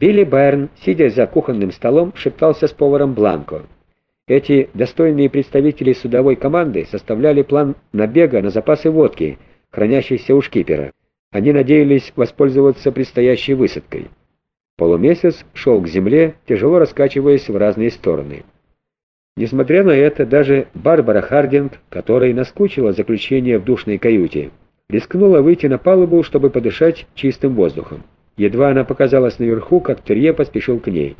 Билли Байрон, сидя за кухонным столом, шептался с поваром Бланко. Эти достойные представители судовой команды составляли план набега на запасы водки, хранящиеся у шкипера. Они надеялись воспользоваться предстоящей высадкой. Полумесяц шел к земле, тяжело раскачиваясь в разные стороны. Несмотря на это, даже Барбара Хардинг, которой наскучило заключение в душной каюте, рискнула выйти на палубу, чтобы подышать чистым воздухом. Едва она показалась наверху, как Терье поспешил к ней.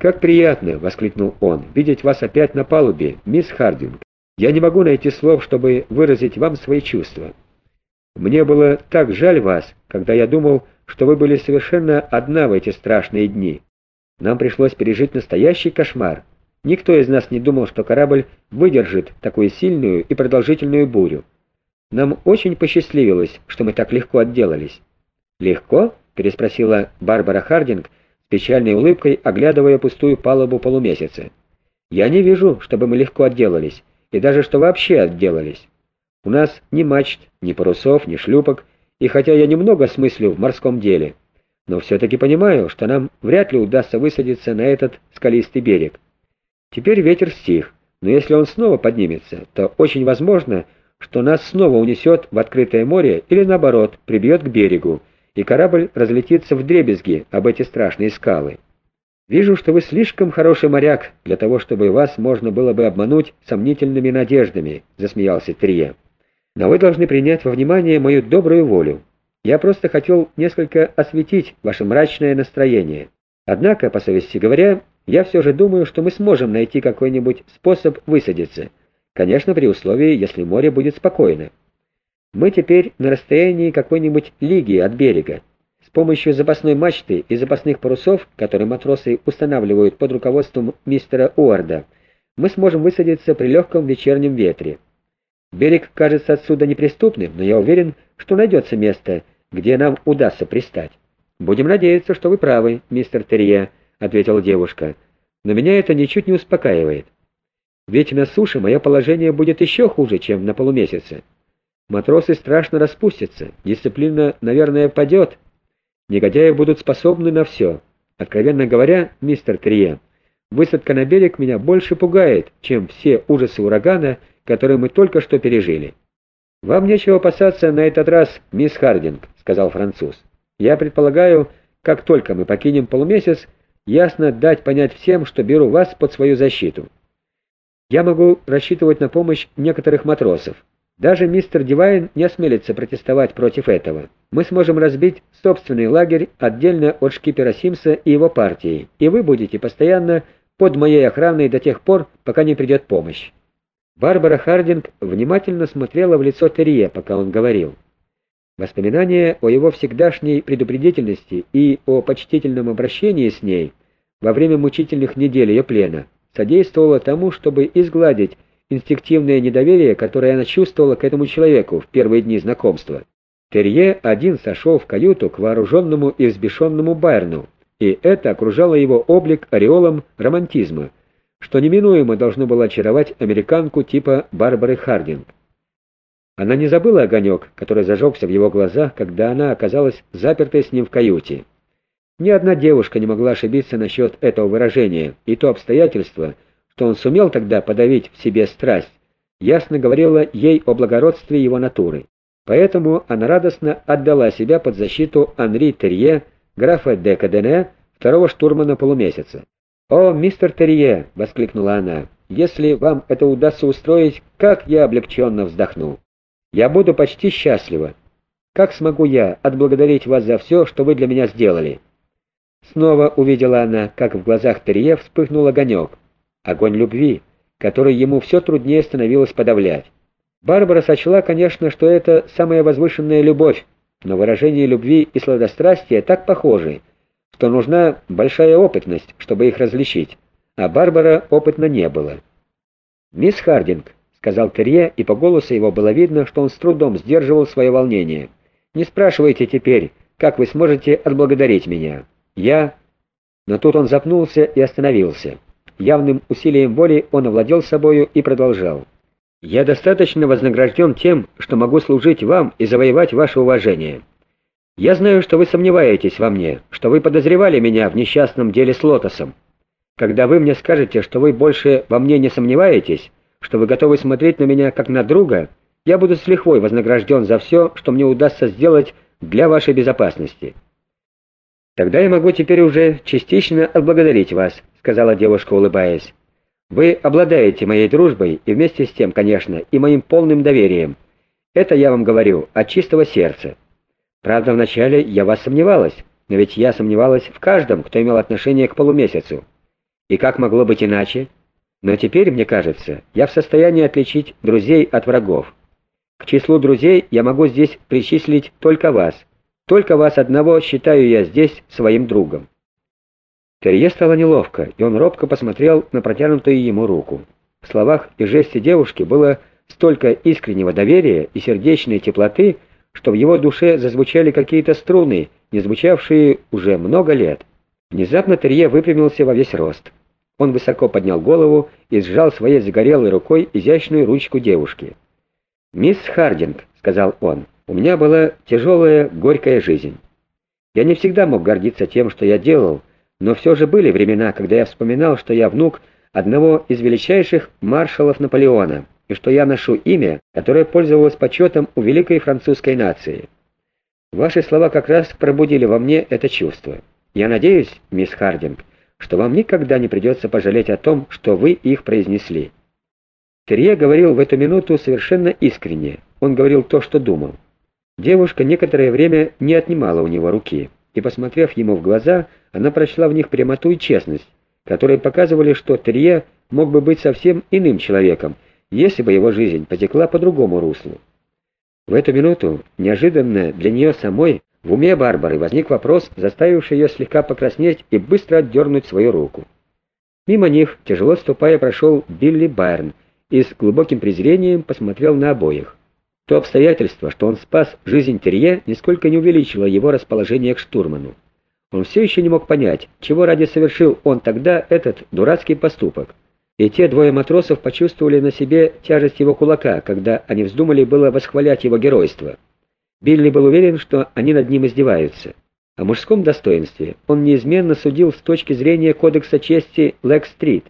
«Как приятно!» — воскликнул он. «Видеть вас опять на палубе, мисс Хардинг. Я не могу найти слов, чтобы выразить вам свои чувства. Мне было так жаль вас, когда я думал, что вы были совершенно одна в эти страшные дни. Нам пришлось пережить настоящий кошмар. Никто из нас не думал, что корабль выдержит такую сильную и продолжительную бурю. Нам очень посчастливилось, что мы так легко отделались». «Легко?» Переспросила Барбара Хардинг с печальной улыбкой, оглядывая пустую палубу полумесяца. «Я не вижу, чтобы мы легко отделались, и даже что вообще отделались. У нас ни мачт, ни парусов, ни шлюпок, и хотя я немного смыслю в морском деле, но все-таки понимаю, что нам вряд ли удастся высадиться на этот скалистый берег. Теперь ветер стих, но если он снова поднимется, то очень возможно, что нас снова унесет в открытое море или, наоборот, прибьет к берегу, и корабль разлетится в дребезги об эти страшные скалы. Вижу, что вы слишком хороший моряк для того, чтобы вас можно было бы обмануть сомнительными надеждами», — засмеялся Трие. «Но вы должны принять во внимание мою добрую волю. Я просто хотел несколько осветить ваше мрачное настроение. Однако, по совести говоря, я все же думаю, что мы сможем найти какой-нибудь способ высадиться. Конечно, при условии, если море будет спокойно. Мы теперь на расстоянии какой-нибудь лиги от берега. С помощью запасной мачты и запасных парусов, которые матросы устанавливают под руководством мистера Уорда, мы сможем высадиться при легком вечернем ветре. Берег кажется отсюда неприступным, но я уверен, что найдется место, где нам удастся пристать. «Будем надеяться, что вы правы, мистер Терье», — ответила девушка. «Но меня это ничуть не успокаивает. Ведь на суше мое положение будет еще хуже, чем на полумесяце». Матросы страшно распустятся, дисциплина, наверное, падет. Негодяи будут способны на все. Откровенно говоря, мистер Трие, высадка на берег меня больше пугает, чем все ужасы урагана, которые мы только что пережили. «Вам нечего опасаться на этот раз, мисс Хардинг», — сказал француз. «Я предполагаю, как только мы покинем полумесяц, ясно дать понять всем, что беру вас под свою защиту. Я могу рассчитывать на помощь некоторых матросов. Даже мистер Дивайн не осмелится протестовать против этого. Мы сможем разбить собственный лагерь отдельно от шкипера Симса и его партии, и вы будете постоянно под моей охраной до тех пор, пока не придет помощь. Барбара Хардинг внимательно смотрела в лицо Терье, пока он говорил. Воспоминания о его всегдашней предупредительности и о почтительном обращении с ней во время мучительных недель ее плена содействовало тому, чтобы изгладить инстинктивное недоверие, которое она чувствовала к этому человеку в первые дни знакомства. Терье один сошел в каюту к вооруженному и взбешенному Байерну, и это окружало его облик ореолом романтизма, что неминуемо должно было очаровать американку типа Барбары Хардинг. Она не забыла огонек, который зажегся в его глазах, когда она оказалась запертой с ним в каюте. Ни одна девушка не могла ошибиться насчет этого выражения, и то обстоятельство — что он сумел тогда подавить в себе страсть, ясно говорило ей о благородстве его натуры. Поэтому она радостно отдала себя под защиту Анри Терье, графа де Кадене, второго штурмана полумесяца. «О, мистер Терье!» — воскликнула она. «Если вам это удастся устроить, как я облегченно вздохну! Я буду почти счастлива. Как смогу я отблагодарить вас за все, что вы для меня сделали?» Снова увидела она, как в глазах Терье вспыхнул огонек огонь любви, который ему все труднее становилось подавлять. Барбара сочла, конечно, что это самая возвышенная любовь, но выражение любви и сладострастия так похожи, что нужна большая опытность, чтобы их различить, а Барбара опытна не было. «Мисс Хардинг», — сказал Терье, и по голосу его было видно, что он с трудом сдерживал свое волнение, — «не спрашивайте теперь, как вы сможете отблагодарить меня. Я...» Но тут он запнулся и остановился. Явным усилием воли он овладел собою и продолжал. «Я достаточно вознагражден тем, что могу служить вам и завоевать ваше уважение. Я знаю, что вы сомневаетесь во мне, что вы подозревали меня в несчастном деле с Лотосом. Когда вы мне скажете, что вы больше во мне не сомневаетесь, что вы готовы смотреть на меня как на друга, я буду с лихвой вознагражден за все, что мне удастся сделать для вашей безопасности. Тогда я могу теперь уже частично отблагодарить вас, сказала девушка, улыбаясь. Вы обладаете моей дружбой и вместе с тем, конечно, и моим полным доверием. Это я вам говорю от чистого сердца. Правда, вначале я вас сомневалась, но ведь я сомневалась в каждом, кто имел отношение к полумесяцу. И как могло быть иначе? Но теперь, мне кажется, я в состоянии отличить друзей от врагов. К числу друзей я могу здесь причислить только вас. Только вас одного считаю я здесь своим другом. Терье стало неловко, и он робко посмотрел на протянутую ему руку. В словах и жесте девушки было столько искреннего доверия и сердечной теплоты, что в его душе зазвучали какие-то струны, не звучавшие уже много лет. Внезапно Терье выпрямился во весь рост. Он высоко поднял голову и сжал своей загорелой рукой изящную ручку девушки. «Мисс Хардинг», — сказал он, — «у меня была тяжелая, горькая жизнь. Я не всегда мог гордиться тем, что я делал, но все же были времена, когда я вспоминал, что я внук одного из величайших маршалов Наполеона, и что я ношу имя, которое пользовалось почетом у великой французской нации. Ваши слова как раз пробудили во мне это чувство. Я надеюсь, мисс Хардинг, что вам никогда не придется пожалеть о том, что вы их произнесли». Терье говорил в эту минуту совершенно искренне. Он говорил то, что думал. Девушка некоторое время не отнимала у него руки, и, посмотрев ему в глаза, она прочла в них прямоту и честность, которые показывали, что Терье мог бы быть совсем иным человеком, если бы его жизнь потекла по другому руслу. В эту минуту, неожиданно для нее самой, в уме Барбары возник вопрос, заставивший ее слегка покраснеть и быстро отдернуть свою руку. Мимо них, тяжело ступая, прошел Билли Байрн и с глубоким презрением посмотрел на обоих. То обстоятельство, что он спас жизнь Терье, нисколько не увеличило его расположение к штурману. Он все еще не мог понять, чего ради совершил он тогда этот дурацкий поступок и те двое матросов почувствовали на себе тяжесть его кулака, когда они вздумали было восхвалять его геройство. Билли был уверен, что они над ним издеваются. О мужском достоинстве он неизменно судил с точки зрения кодекса чести Лэг-стрит,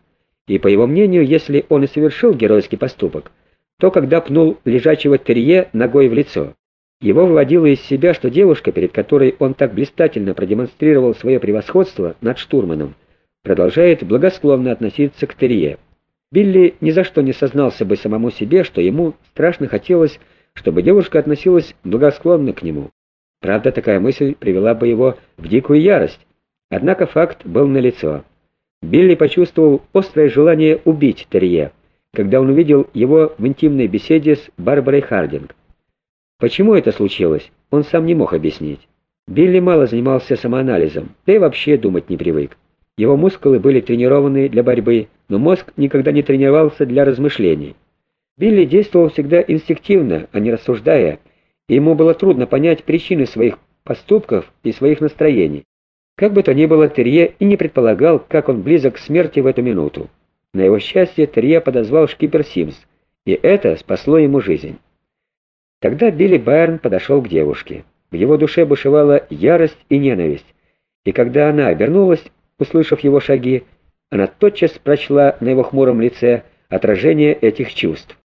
и, по его мнению, если он и совершил геройский поступок, то когда пнул лежачего терье ногой в лицо. Его выводило из себя, что девушка, перед которой он так блистательно продемонстрировал свое превосходство над штурманом, продолжает благосклонно относиться к Терье. Билли ни за что не сознался бы самому себе, что ему страшно хотелось, чтобы девушка относилась благосклонно к нему. Правда, такая мысль привела бы его в дикую ярость. Однако факт был налицо. Билли почувствовал острое желание убить Терье, когда он увидел его в интимной беседе с Барбарой Хардинг. Почему это случилось, он сам не мог объяснить. Билли мало занимался самоанализом, да и вообще думать не привык. Его мускулы были тренированы для борьбы, но мозг никогда не тренировался для размышлений. Билли действовал всегда инстинктивно, а не рассуждая, и ему было трудно понять причины своих поступков и своих настроений. Как бы то ни было, Терье и не предполагал, как он близок к смерти в эту минуту. На его счастье Терье подозвал шкипер Симс, и это спасло ему жизнь. Тогда Билли Байрон подошел к девушке. В его душе бушевала ярость и ненависть, и когда она обернулась, Услышав его шаги, она тотчас прочла на его хмуром лице отражение этих чувств.